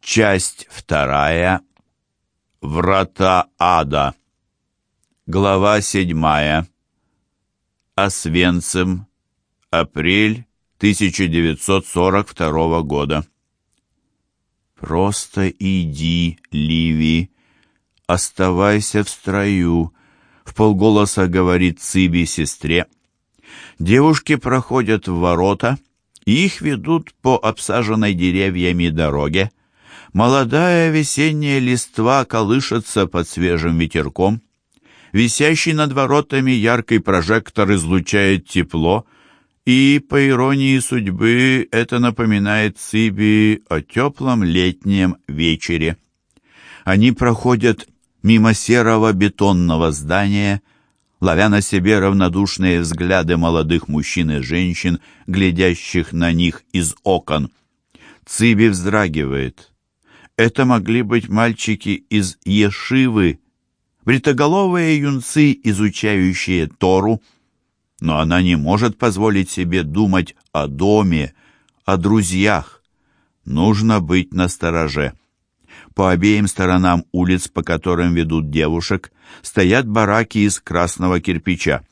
Часть вторая. Врата ада. Глава седьмая. Освенцим. Апрель 1942 года. «Просто иди, Ливи, оставайся в строю», — в полголоса говорит Циби сестре. Девушки проходят в ворота, и их ведут по обсаженной деревьями дороге. Молодая весенняя листва колышется под свежим ветерком. Висящий над воротами яркий прожектор излучает тепло, и, по иронии судьбы, это напоминает Циби о теплом летнем вечере. Они проходят мимо серого бетонного здания, ловя на себе равнодушные взгляды молодых мужчин и женщин, глядящих на них из окон. Циби вздрагивает. Это могли быть мальчики из Ешивы, бритоголовые юнцы, изучающие Тору. Но она не может позволить себе думать о доме, о друзьях. Нужно быть настороже. По обеим сторонам улиц, по которым ведут девушек, стоят бараки из красного кирпича.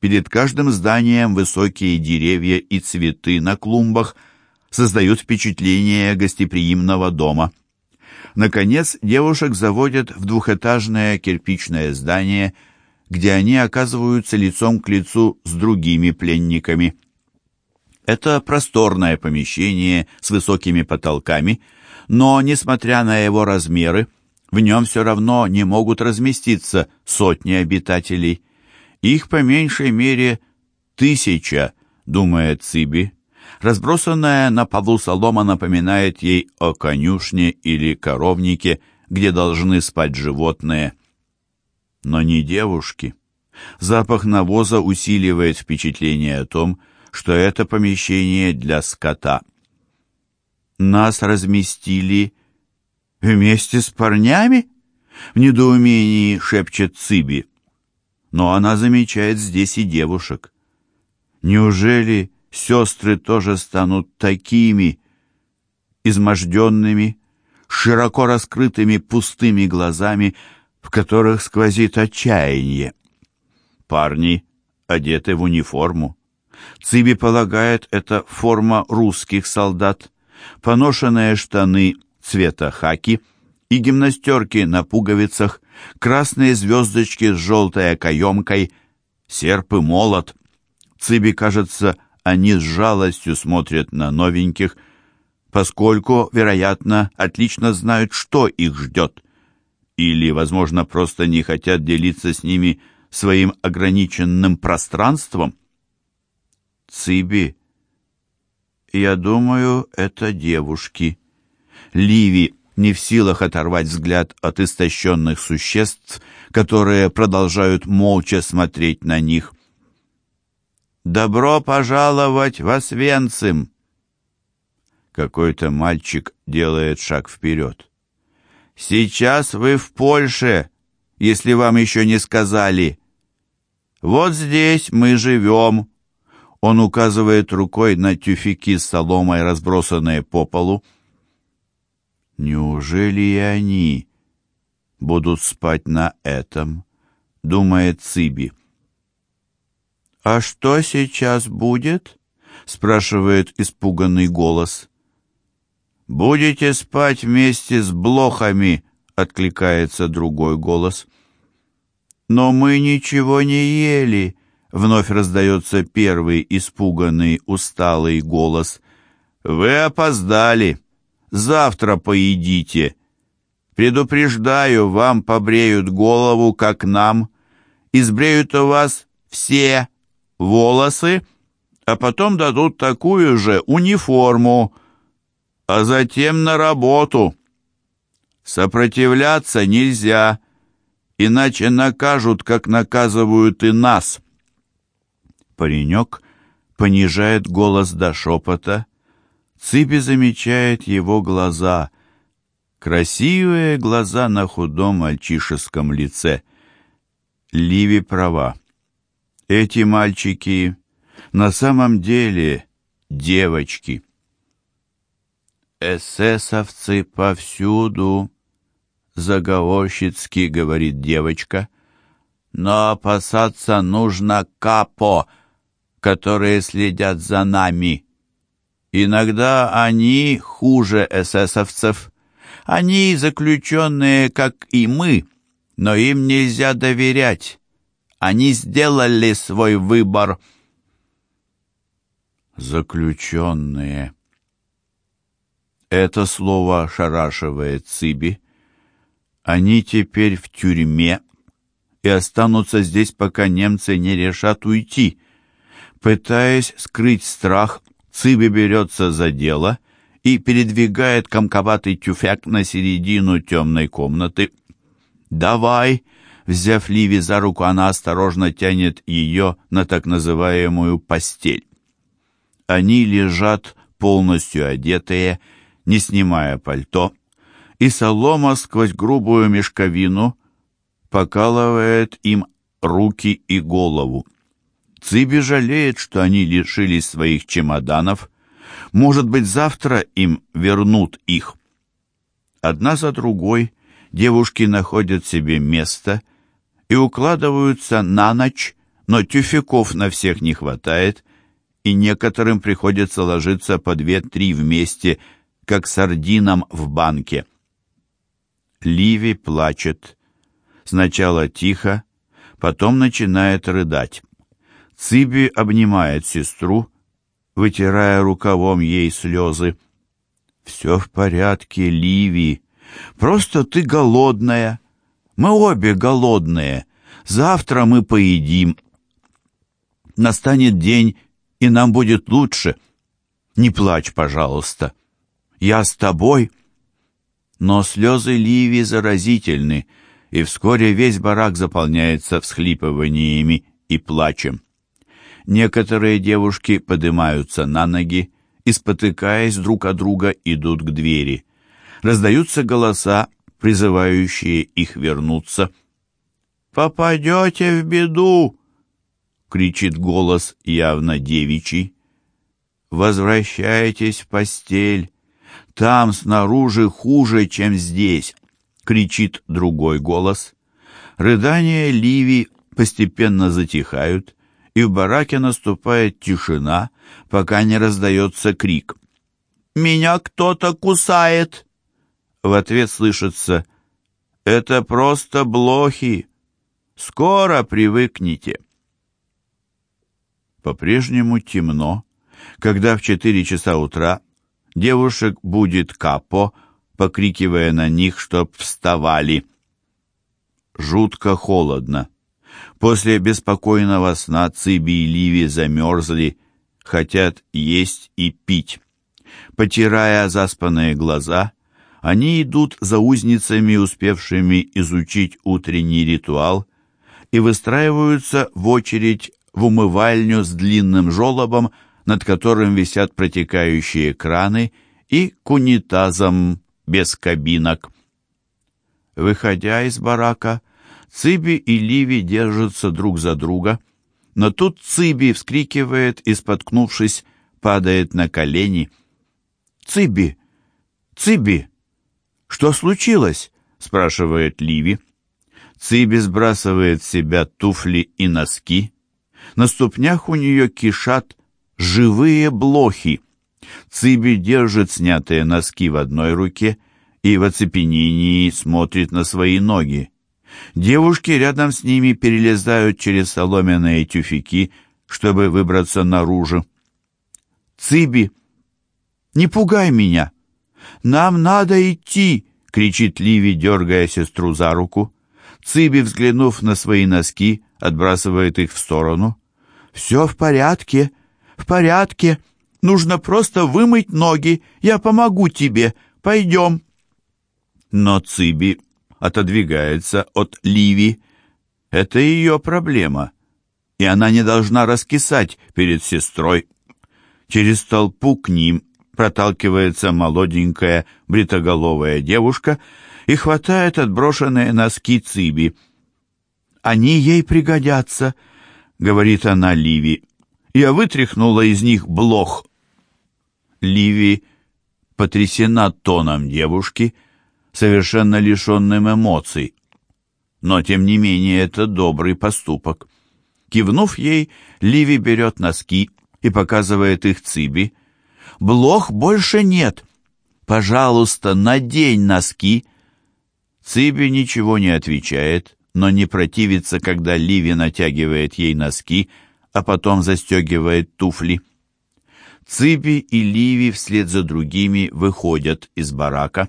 Перед каждым зданием высокие деревья и цветы на клумбах создают впечатление гостеприимного дома. Наконец, девушек заводят в двухэтажное кирпичное здание, где они оказываются лицом к лицу с другими пленниками. Это просторное помещение с высокими потолками, но, несмотря на его размеры, в нем все равно не могут разместиться сотни обитателей. Их по меньшей мере тысяча, думает Циби. Разбросанная на полу солома напоминает ей о конюшне или коровнике, где должны спать животные. Но не девушки. Запах навоза усиливает впечатление о том, что это помещение для скота. Нас разместили вместе с парнями? В недоумении шепчет Циби. Но она замечает здесь и девушек. Неужели сестры тоже станут такими, изможденными, широко раскрытыми пустыми глазами, в которых сквозит отчаяние. Парни одеты в униформу. Циби полагает, это форма русских солдат, поношенные штаны цвета хаки и гимнастерки на пуговицах, красные звездочки с желтой окоемкой, серп и молот. Циби кажется они с жалостью смотрят на новеньких, поскольку, вероятно, отлично знают, что их ждет. Или, возможно, просто не хотят делиться с ними своим ограниченным пространством. Циби, я думаю, это девушки. Ливи не в силах оторвать взгляд от истощенных существ, которые продолжают молча смотреть на них. «Добро пожаловать в Освенцим!» Какой-то мальчик делает шаг вперед. «Сейчас вы в Польше, если вам еще не сказали. Вот здесь мы живем». Он указывает рукой на тюфяки с соломой, разбросанные по полу. «Неужели и они будут спать на этом?» — думает Циби. «А что сейчас будет?» — спрашивает испуганный голос. «Будете спать вместе с блохами», — откликается другой голос. «Но мы ничего не ели», — вновь раздается первый испуганный, усталый голос. «Вы опоздали. Завтра поедите. Предупреждаю, вам побреют голову, как нам. Избреют у вас все волосы, а потом дадут такую же униформу, а затем на работу. Сопротивляться нельзя, иначе накажут, как наказывают и нас. Паренек понижает голос до шепота. Цыпи замечает его глаза, красивые глаза на худом мальчишеском лице. Ливи права. Эти мальчики на самом деле девочки. «Эсэсовцы повсюду», — заговорщицки говорит девочка, «но опасаться нужно капо, которые следят за нами. Иногда они хуже эсэсовцев. Они заключенные, как и мы, но им нельзя доверять. Они сделали свой выбор». «Заключенные», это слово ошарашивает Циби. Они теперь в тюрьме и останутся здесь, пока немцы не решат уйти. Пытаясь скрыть страх, Циби берется за дело и передвигает комковатый тюфяк на середину темной комнаты. «Давай!» Взяв Ливи за руку, она осторожно тянет ее на так называемую постель. Они лежат полностью одетые, не снимая пальто, и солома сквозь грубую мешковину покалывает им руки и голову. Циби жалеет, что они лишились своих чемоданов. Может быть, завтра им вернут их. Одна за другой девушки находят себе место и укладываются на ночь, но тюфяков на всех не хватает, и некоторым приходится ложиться по две-три вместе – как сардинам в банке. Ливи плачет. Сначала тихо, потом начинает рыдать. Циби обнимает сестру, вытирая рукавом ей слезы. «Все в порядке, Ливи. Просто ты голодная. Мы обе голодные. Завтра мы поедим. Настанет день, и нам будет лучше. Не плачь, пожалуйста». Я с тобой!» Но слезы Ливи заразительны, и вскоре весь барак заполняется всхлипываниями и плачем. Некоторые девушки поднимаются на ноги и, спотыкаясь друг о друга, идут к двери. Раздаются голоса, призывающие их вернуться. «Попадете в беду!» — кричит голос явно девичий. «Возвращайтесь в постель!» Там снаружи хуже, чем здесь, кричит другой голос. Рыдания Ливи постепенно затихают, и в бараке наступает тишина, пока не раздается крик. «Меня кто-то кусает!» В ответ слышится «Это просто блохи! Скоро привыкните!» По-прежнему темно, когда в четыре часа утра Девушек будет капо, покрикивая на них, чтоб вставали. Жутко холодно. После беспокойного сна Циби и Ливи замерзли, хотят есть и пить. Потирая заспанные глаза, они идут за узницами, успевшими изучить утренний ритуал, и выстраиваются в очередь в умывальню с длинным жолобом, над которым висят протекающие краны, и к унитазам без кабинок. Выходя из барака, Циби и Ливи держатся друг за друга, но тут Циби вскрикивает и, споткнувшись, падает на колени. «Циби! Циби! Что случилось?» — спрашивает Ливи. Циби сбрасывает с себя туфли и носки. На ступнях у нее кишат живые блохи. Циби держит снятые носки в одной руке и в оцепенении смотрит на свои ноги. Девушки рядом с ними перелезают через соломенные тюфяки, чтобы выбраться наружу. «Циби, не пугай меня! Нам надо идти!» — кричит Ливи, дергая сестру за руку. Циби, взглянув на свои носки, отбрасывает их в сторону. «Все в порядке!» «В порядке. Нужно просто вымыть ноги. Я помогу тебе. Пойдем». Но Циби отодвигается от Ливи. Это ее проблема, и она не должна раскисать перед сестрой. Через толпу к ним проталкивается молоденькая бритоголовая девушка и хватает отброшенные носки Циби. «Они ей пригодятся», — говорит она Ливи. Я вытряхнула из них блох. Ливи потрясена тоном девушки, совершенно лишенным эмоций. Но, тем не менее, это добрый поступок. Кивнув ей, Ливи берет носки и показывает их Циби. «Блох больше нет. Пожалуйста, надень носки». Циби ничего не отвечает, но не противится, когда Ливи натягивает ей носки, а потом застегивает туфли. Циби и Ливи вслед за другими выходят из барака.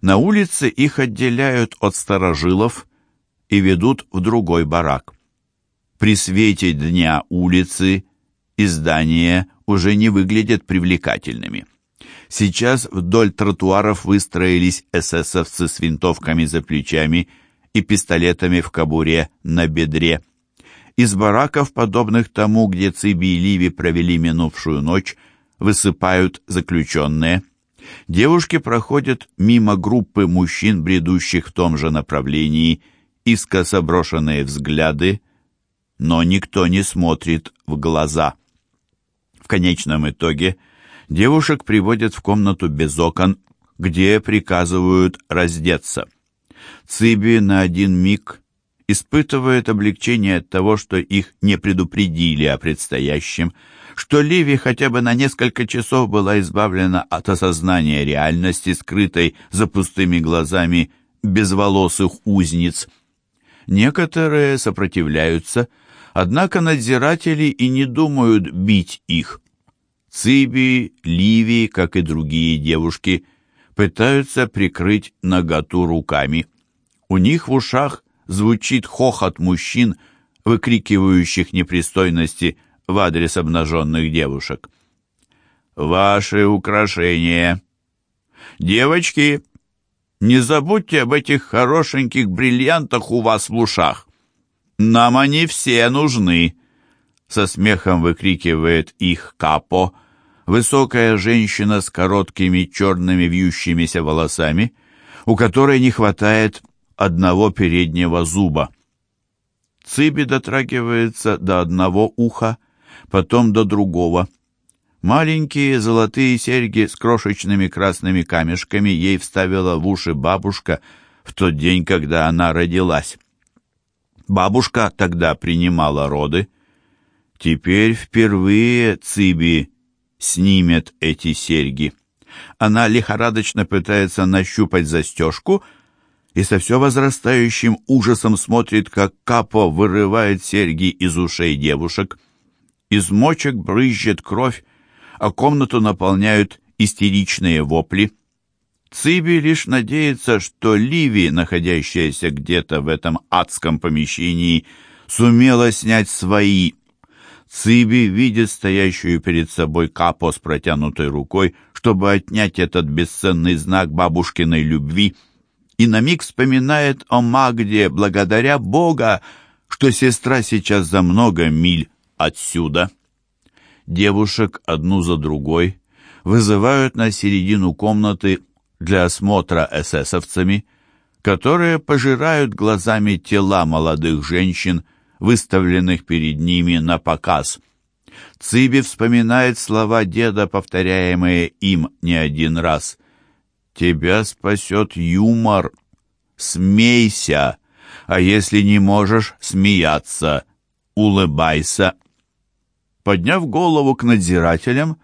На улице их отделяют от старожилов и ведут в другой барак. При свете дня улицы и здания уже не выглядят привлекательными. Сейчас вдоль тротуаров выстроились эсэсовцы с винтовками за плечами и пистолетами в кобуре на бедре. Из бараков, подобных тому, где Циби и Ливи провели минувшую ночь, высыпают заключенные. Девушки проходят мимо группы мужчин, бредущих в том же направлении, искоса брошенные взгляды, но никто не смотрит в глаза. В конечном итоге девушек приводят в комнату без окон, где приказывают раздеться. Циби на один миг испытывает облегчение от того, что их не предупредили о предстоящем, что Ливи хотя бы на несколько часов была избавлена от осознания реальности, скрытой за пустыми глазами безволосых узниц – Некоторые сопротивляются, однако надзиратели и не думают бить их. Циби, Ливи, как и другие девушки, пытаются прикрыть наготу руками. У них в ушах звучит хохот мужчин, выкрикивающих непристойности в адрес обнаженных девушек. «Ваши украшения!» «Девочки, не забудьте об этих хорошеньких бриллиантах у вас в ушах. Нам они все нужны!» Со смехом выкрикивает их Капо, высокая женщина с короткими черными вьющимися волосами, у которой не хватает одного переднего зуба. Циби дотрагивается до одного уха, потом до другого — Маленькие золотые серьги с крошечными красными камешками ей вставила в уши бабушка в тот день, когда она родилась. Бабушка тогда принимала роды. Теперь впервые Циби снимет эти серьги. Она лихорадочно пытается нащупать застежку и со все возрастающим ужасом смотрит, как Капо вырывает серьги из ушей девушек. Из мочек брызжет кровь, а комнату наполняют истеричные вопли. Циби лишь надеется, что Ливи, находящаяся где-то в этом адском помещении, сумела снять свои. Циби видит стоящую перед собой капо с протянутой рукой, чтобы отнять этот бесценный знак бабушкиной любви, и на миг вспоминает о Магде благодаря Бога, что сестра сейчас за много миль отсюда девушек одну за другой вызывают на середину комнаты для осмотра эсэсовцами, которые пожирают глазами тела молодых женщин, выставленных перед ними на показ. Циби вспоминает слова деда, повторяемые им не один раз. «Тебя спасет юмор. Смейся, а если не можешь смеяться, улыбайся». Подняв голову к надзирателям,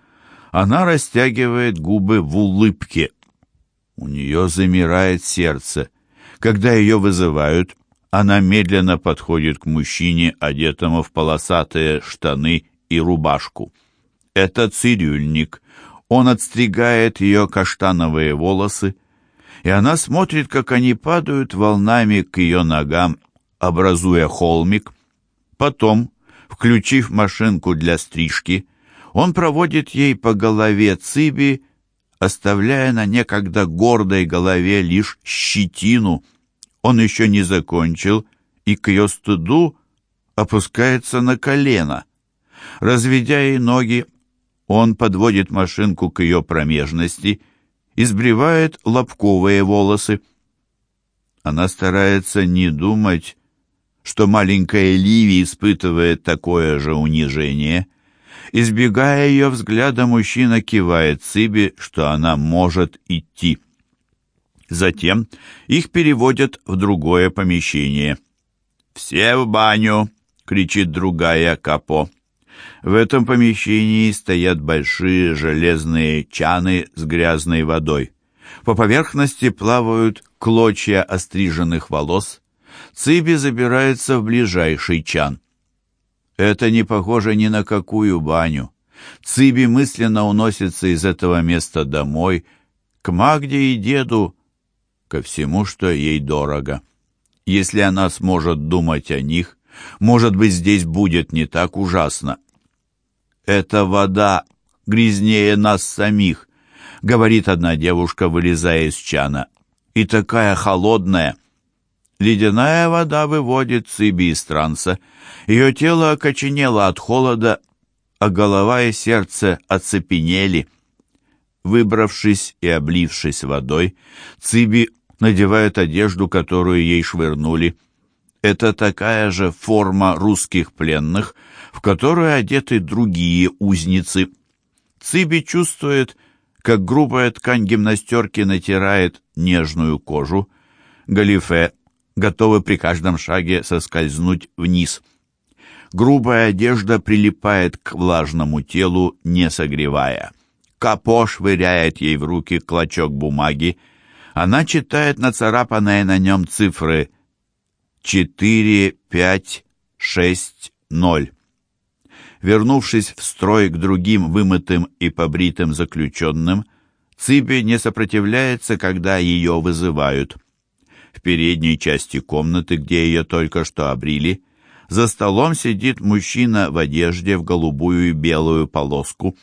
она растягивает губы в улыбке. У нее замирает сердце. Когда ее вызывают, она медленно подходит к мужчине, одетому в полосатые штаны и рубашку. Это цирюльник. Он отстригает ее каштановые волосы, и она смотрит, как они падают волнами к ее ногам, образуя холмик. Потом Включив машинку для стрижки, он проводит ей по голове Циби, оставляя на некогда гордой голове лишь щетину. Он еще не закончил и к ее стыду опускается на колено. Разведя ей ноги, он подводит машинку к ее промежности и сбривает лобковые волосы. Она старается не думать что маленькая Ливи испытывает такое же унижение. Избегая ее взгляда, мужчина кивает Циби, что она может идти. Затем их переводят в другое помещение. «Все в баню!» — кричит другая Капо. В этом помещении стоят большие железные чаны с грязной водой. По поверхности плавают клочья остриженных волос. Циби забирается в ближайший чан. Это не похоже ни на какую баню. Циби мысленно уносится из этого места домой, к Магде и деду, ко всему, что ей дорого. Если она сможет думать о них, может быть, здесь будет не так ужасно. «Эта вода грязнее нас самих», — говорит одна девушка, вылезая из чана. «И такая холодная». Ледяная вода выводит Циби из транса. Ее тело окоченело от холода, а голова и сердце оцепенели. Выбравшись и облившись водой, Циби надевает одежду, которую ей швырнули. Это такая же форма русских пленных, в которую одеты другие узницы. Циби чувствует, как грубая ткань гимнастерки натирает нежную кожу. Галифе готовы при каждом шаге соскользнуть вниз. Грубая одежда прилипает к влажному телу, не согревая. Капо швыряет ей в руки клочок бумаги. Она читает нацарапанные на нем цифры четыре, пять, шесть, ноль. Вернувшись в строй к другим вымытым и побритым заключенным, Циби не сопротивляется, когда ее вызывают. В передней части комнаты, где ее только что обрили, за столом сидит мужчина в одежде в голубую и белую полоску.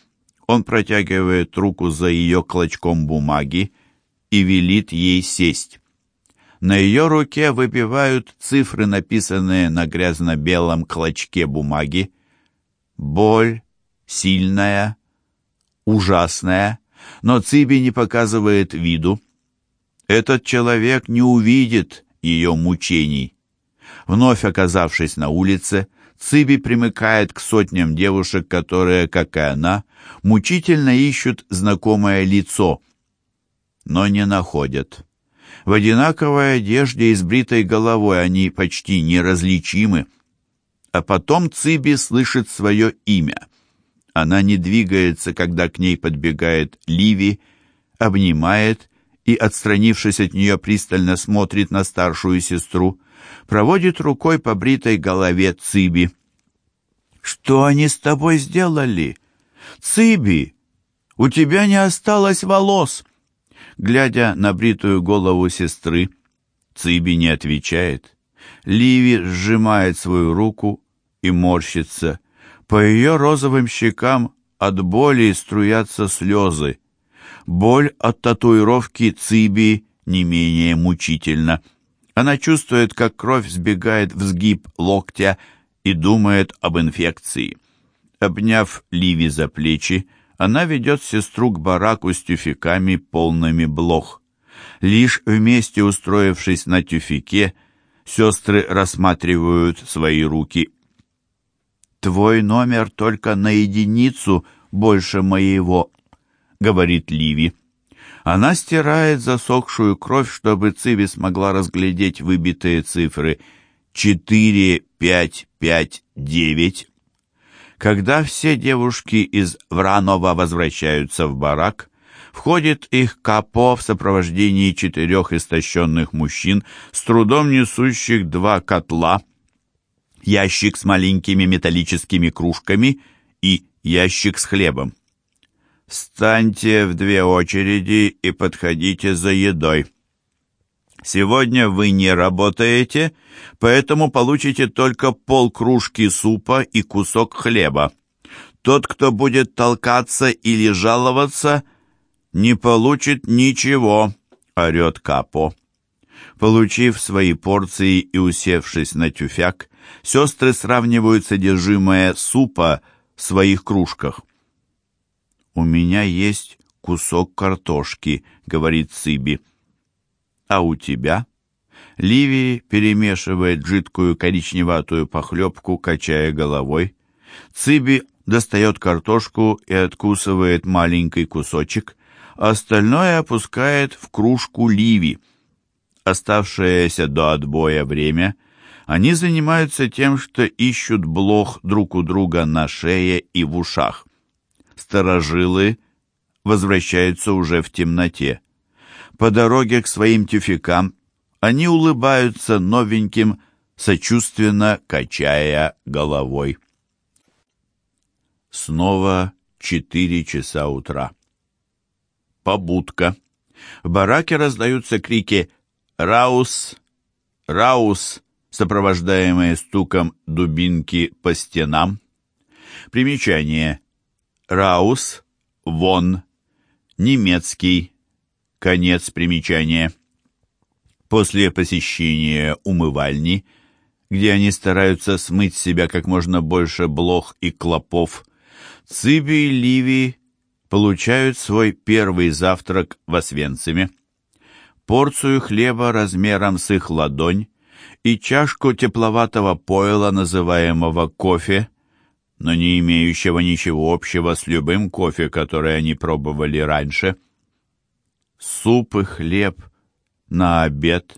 Он протягивает руку за ее клочком бумаги и велит ей сесть. На ее руке выбивают цифры, написанные на грязно-белом клочке бумаги. Боль сильная, ужасная, но Циби не показывает виду. Этот человек не увидит ее мучений. Вновь оказавшись на улице, Циби примыкает к сотням девушек, которые, как и она, мучительно ищут знакомое лицо, но не находят. В одинаковой одежде и с бритой головой они почти неразличимы. А потом Циби слышит свое имя. Она не двигается, когда к ней подбегает Ливи, обнимает и, отстранившись от нее, пристально смотрит на старшую сестру, проводит рукой по бритой голове Циби. «Что они с тобой сделали? Циби, у тебя не осталось волос!» Глядя на бритую голову сестры, Циби не отвечает. Ливи сжимает свою руку и морщится. По ее розовым щекам от боли струятся слезы. Боль от татуировки Циби не менее мучительна. Она чувствует, как кровь сбегает в сгиб локтя и думает об инфекции. Обняв Ливи за плечи, она ведет сестру к бараку с тюфяками, полными блох. Лишь вместе устроившись на тюфяке, сестры рассматривают свои руки. «Твой номер только на единицу больше моего», — говорит Ливи. Она стирает засохшую кровь, чтобы Циви смогла разглядеть выбитые цифры. «Четыре, пять, пять, девять». Когда все девушки из Вранова возвращаются в барак, входит их капо в сопровождении четырех истощенных мужчин, с трудом несущих два котла, ящик с маленькими металлическими кружками и ящик с хлебом. «Встаньте в две очереди и подходите за едой», Сегодня вы не работаете, поэтому получите только полкружки супа и кусок хлеба. Тот, кто будет толкаться или жаловаться, не получит ничего, орет Капо. Получив свои порции и усевшись на тюфяк, сестры сравнивают содержимое супа в своих кружках. «У меня есть кусок картошки», — говорит Циби. А у тебя? Ливи перемешивает жидкую коричневатую похлебку, качая головой. Циби достает картошку и откусывает маленький кусочек, а остальное опускает в кружку Ливи. Оставшееся до отбоя время они занимаются тем, что ищут блох друг у друга на шее и в ушах. Сторожилы возвращаются уже в темноте. По дороге к своим тюфякам они улыбаются новеньким, сочувственно качая головой. Снова четыре часа утра. Побудка. В бараке раздаются крики «Раус! Раус!», сопровождаемые стуком дубинки по стенам. Примечание. «Раус! Вон!» Немецкий. Конец примечания. После посещения умывальни, где они стараются смыть с себя как можно больше блох и клопов, Циби и Ливи получают свой первый завтрак в Освенциме. Порцию хлеба размером с их ладонь и чашку тепловатого пойла, называемого кофе, но не имеющего ничего общего с любым кофе, который они пробовали раньше. Суп и хлеб на обед,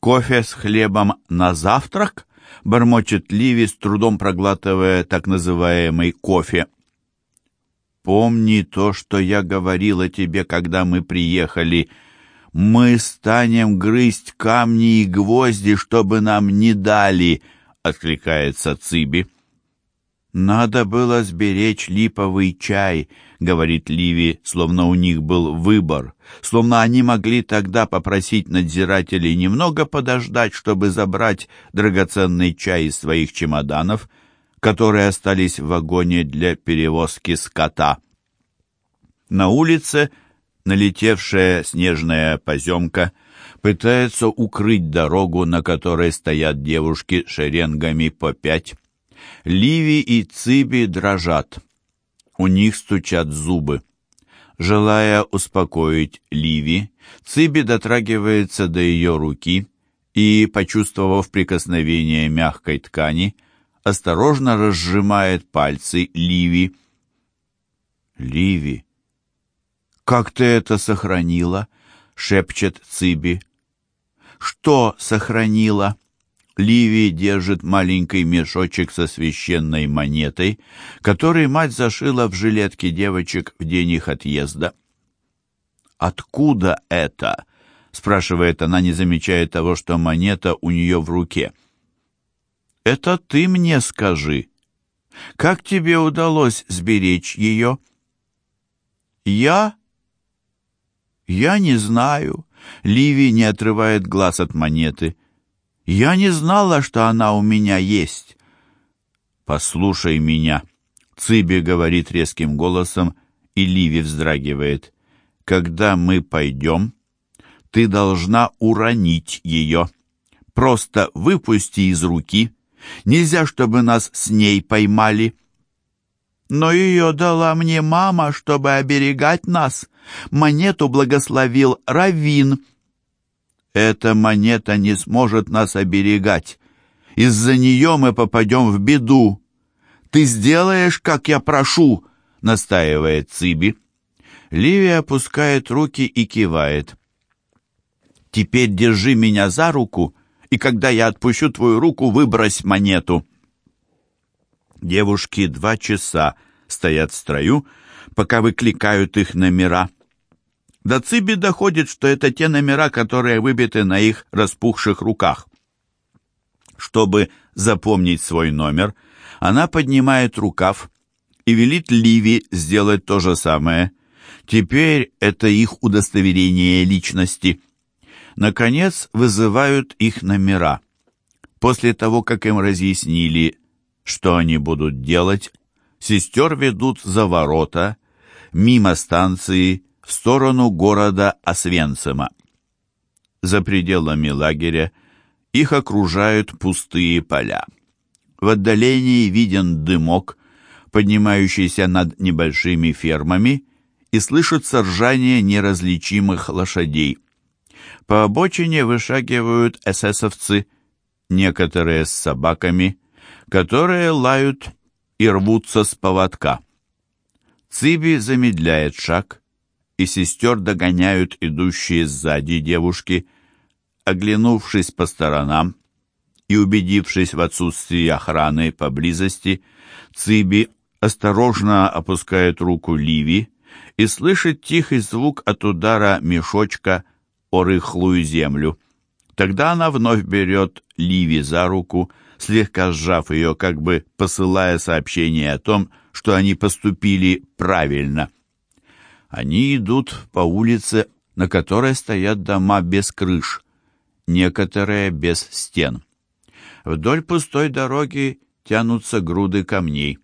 кофе с хлебом на завтрак, бормочет Ливи, с трудом проглатывая так называемый кофе. Помни то, что я говорила тебе, когда мы приехали. Мы станем грызть камни и гвозди, чтобы нам не дали, — откликается Циби. «Надо было сберечь липовый чай», — говорит Ливи, словно у них был выбор, словно они могли тогда попросить надзирателей немного подождать, чтобы забрать драгоценный чай из своих чемоданов, которые остались в вагоне для перевозки скота. На улице налетевшая снежная поземка пытается укрыть дорогу, на которой стоят девушки шеренгами по пять. Ливи и Циби дрожат. У них стучат зубы. Желая успокоить Ливи, Циби дотрагивается до ее руки и, почувствовав прикосновение мягкой ткани, осторожно разжимает пальцы Ливи. «Ливи, как ты это сохранила?» — шепчет Циби. «Что сохранила?» Ливи держит маленький мешочек со священной монетой, который мать зашила в жилетке девочек в день их отъезда. «Откуда это?» — спрашивает она, не замечая того, что монета у нее в руке. «Это ты мне скажи. Как тебе удалось сберечь ее?» «Я?» «Я не знаю». Ливи не отрывает глаз от монеты. Я не знала, что она у меня есть. Послушай меня, Циби говорит резким голосом, и Ливи вздрагивает. Когда мы пойдем, ты должна уронить ее. Просто выпусти из руки. Нельзя, чтобы нас с ней поймали. Но ее дала мне мама, чтобы оберегать нас. Монету благословил Равин. Эта монета не сможет нас оберегать. Из-за нее мы попадем в беду. Ты сделаешь, как я прошу, настаивает Циби. Ливия опускает руки и кивает. Теперь держи меня за руку, и когда я отпущу твою руку, выбрось монету. Девушки два часа стоят в строю, пока выкликают их номера. До Циби доходит, что это те номера, которые выбиты на их распухших руках. Чтобы запомнить свой номер, она поднимает рукав и велит Ливи сделать то же самое. Теперь это их удостоверение личности. Наконец вызывают их номера. После того, как им разъяснили, что они будут делать, сестер ведут за ворота, мимо станции, в сторону города Освенцима. За пределами лагеря их окружают пустые поля. В отдалении виден дымок, поднимающийся над небольшими фермами, и слышится ржание неразличимых лошадей. По обочине вышагивают эсэсовцы, некоторые с собаками, которые лают и рвутся с поводка. Циби замедляет шаг, и сестер догоняют идущие сзади девушки. Оглянувшись по сторонам и убедившись в отсутствии охраны поблизости, Циби осторожно опускает руку Ливи и слышит тихий звук от удара мешочка о рыхлую землю. Тогда она вновь берет Ливи за руку, слегка сжав ее, как бы посылая сообщение о том, что они поступили правильно. Они идут по улице, на которой стоят дома без крыш, некоторые без стен. Вдоль пустой дороги тянутся груды камней.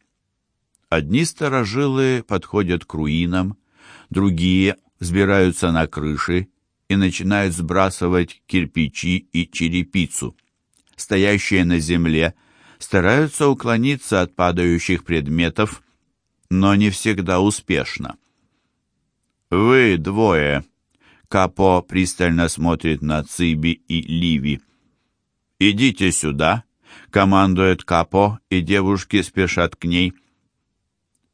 Одни сторожилы подходят к руинам, другие взбираются на крыши и начинают сбрасывать кирпичи и черепицу. Стоящие на земле стараются уклониться от падающих предметов, но не всегда успешно. «Вы двое!» Капо пристально смотрит на Циби и Ливи. «Идите сюда!» — командует Капо, и девушки спешат к ней.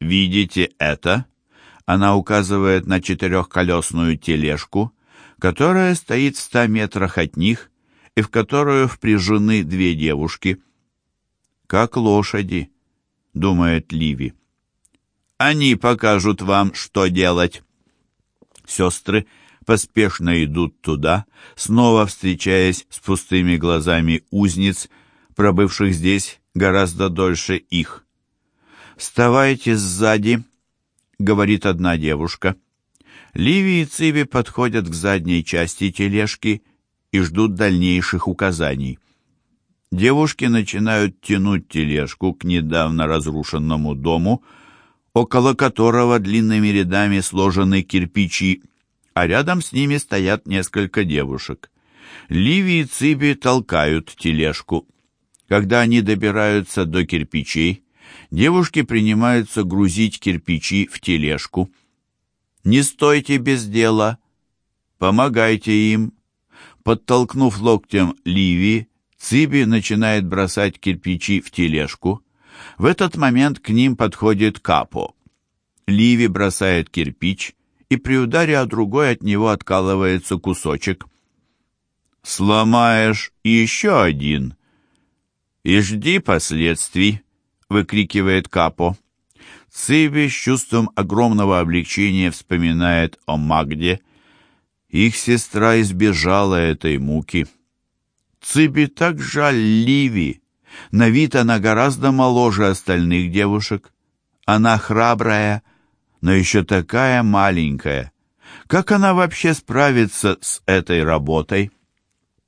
«Видите это?» Она указывает на четырехколесную тележку, которая стоит в ста метрах от них и в которую впряжены две девушки. «Как лошади», — думает Ливи. «Они покажут вам, что делать». Сестры поспешно идут туда, снова встречаясь с пустыми глазами узниц, пробывших здесь гораздо дольше их. «Вставайте сзади», — говорит одна девушка. Ливи и Циби подходят к задней части тележки и ждут дальнейших указаний. Девушки начинают тянуть тележку к недавно разрушенному дому, около которого длинными рядами сложены кирпичи, а рядом с ними стоят несколько девушек. Ливи и Циби толкают тележку. Когда они добираются до кирпичей, девушки принимаются грузить кирпичи в тележку. «Не стойте без дела! Помогайте им!» Подтолкнув локтем Ливи, Циби начинает бросать кирпичи в тележку. В этот момент к ним подходит Капо. Ливи бросает кирпич, и при ударе о другой от него откалывается кусочек. «Сломаешь еще один!» «И жди последствий!» — выкрикивает Капо. Циби с чувством огромного облегчения вспоминает о Магде. Их сестра избежала этой муки. Циби так жаль Ливи. На вид она гораздо моложе остальных девушек. Она храбрая, но еще такая маленькая. Как она вообще справится с этой работой?